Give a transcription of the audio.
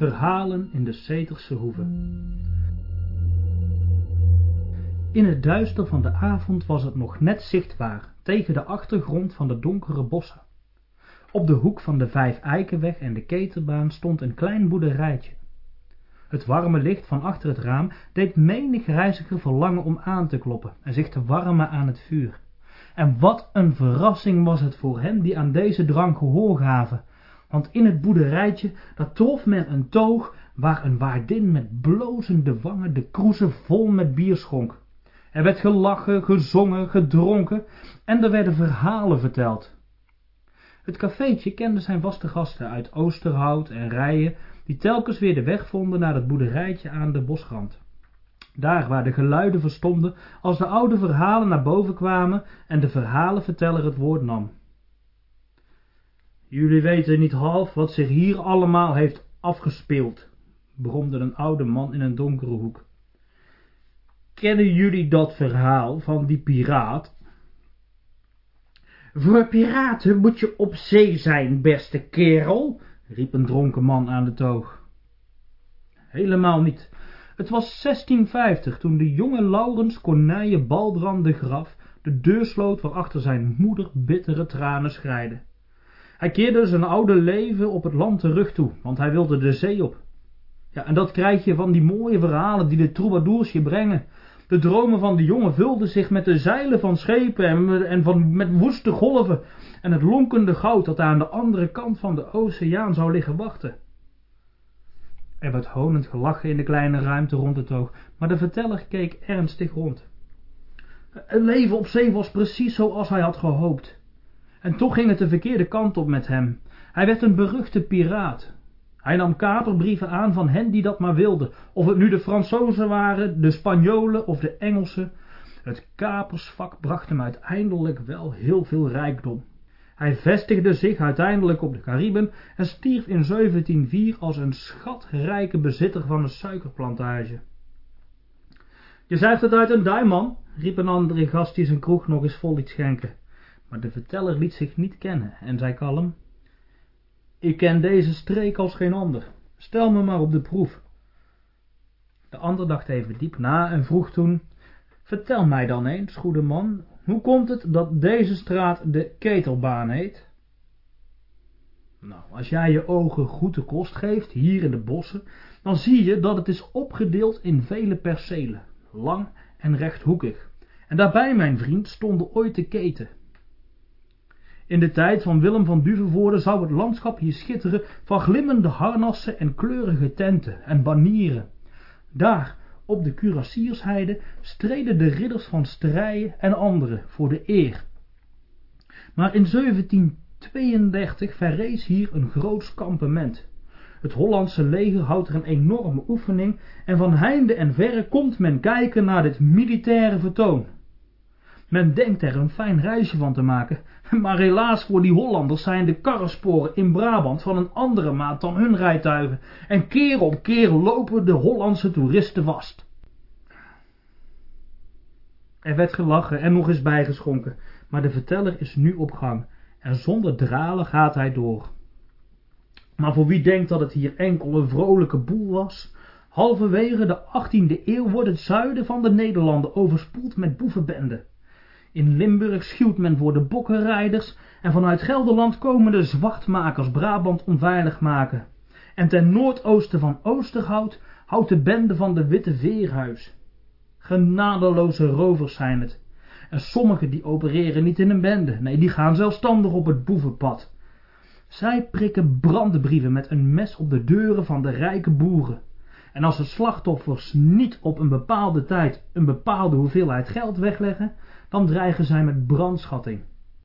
Verhalen in de Zeterse hoeve. In het duister van de avond was het nog net zichtbaar tegen de achtergrond van de donkere bossen. Op de hoek van de Vijf Eikenweg en de Keterbaan stond een klein boerderijtje. Het warme licht van achter het raam deed menig reiziger verlangen om aan te kloppen en zich te warmen aan het vuur. En wat een verrassing was het voor hen die aan deze drang gehoor gaven, want in het boerderijtje, dat trof men een toog, waar een waardin met blozende wangen de kroezen vol met bier schonk. Er werd gelachen, gezongen, gedronken en er werden verhalen verteld. Het cafeetje kende zijn vaste gasten uit Oosterhout en Rijen, die telkens weer de weg vonden naar het boerderijtje aan de bosrand. Daar waar de geluiden verstonden als de oude verhalen naar boven kwamen en de verhalenverteller het woord nam. Jullie weten niet half wat zich hier allemaal heeft afgespeeld, bromde een oude man in een donkere hoek. Kennen jullie dat verhaal van die piraat? Voor piraten moet je op zee zijn, beste kerel, riep een dronken man aan de toog. Helemaal niet. Het was 1650 toen de jonge Laurens Corneille Balbrand de Graf de deur sloot waarachter zijn moeder bittere tranen schreide. Hij keerde zijn oude leven op het land terug toe, want hij wilde de zee op. Ja, en dat krijg je van die mooie verhalen die de troubadours je brengen. De dromen van de jongen vulden zich met de zeilen van schepen en, en van, met woeste golven en het lonkende goud dat aan de andere kant van de oceaan zou liggen wachten. Er werd honend gelachen in de kleine ruimte rond het oog, maar de verteller keek ernstig rond. Het leven op zee was precies zoals hij had gehoopt. En toch ging het de verkeerde kant op met hem. Hij werd een beruchte piraat. Hij nam kaperbrieven aan van hen die dat maar wilden, of het nu de Fransozen waren, de Spanjolen of de Engelsen. Het kapersvak bracht hem uiteindelijk wel heel veel rijkdom. Hij vestigde zich uiteindelijk op de Cariben en stierf in 1704 als een schatrijke bezitter van een suikerplantage. Je zuigt het uit een duim, man, riep een andere gast die zijn kroeg nog eens vol liet schenken. Maar de verteller liet zich niet kennen en zei kalm, ik ken deze streek als geen ander. Stel me maar op de proef. De ander dacht even diep na en vroeg toen, vertel mij dan eens, goede man, hoe komt het dat deze straat de Ketelbaan heet? Nou, als jij je ogen goed de kost geeft, hier in de bossen, dan zie je dat het is opgedeeld in vele percelen, lang en rechthoekig. En daarbij, mijn vriend, stonden ooit de keten. In de tijd van Willem van Duvenvoorde zou het landschap hier schitteren van glimmende harnassen en kleurige tenten en banieren. Daar, op de Curassiersheide, streden de ridders van Strijen en anderen voor de eer. Maar in 1732 verrees hier een groot kampement. Het Hollandse leger houdt er een enorme oefening en van heinde en verre komt men kijken naar dit militaire vertoon. Men denkt er een fijn reisje van te maken, maar helaas voor die Hollanders zijn de karrensporen in Brabant van een andere maat dan hun rijtuigen, en keer op keer lopen de Hollandse toeristen vast. Er werd gelachen en nog eens bijgeschonken, maar de verteller is nu op gang, en zonder dralen gaat hij door. Maar voor wie denkt dat het hier enkel een vrolijke boel was, halverwege de 18e eeuw wordt het zuiden van de Nederlanden overspoeld met boevenbenden. In Limburg schuwt men voor de bokkenrijders en vanuit Gelderland komen de zwartmakers Brabant onveilig maken. En ten noordoosten van Oosterhout houdt de bende van de Witte Veerhuis. Genadeloze rovers zijn het. En sommigen die opereren niet in een bende, nee, die gaan zelfstandig op het boevenpad. Zij prikken brandbrieven met een mes op de deuren van de rijke boeren. En als de slachtoffers niet op een bepaalde tijd een bepaalde hoeveelheid geld wegleggen, dan dreigen zij met brandschatting.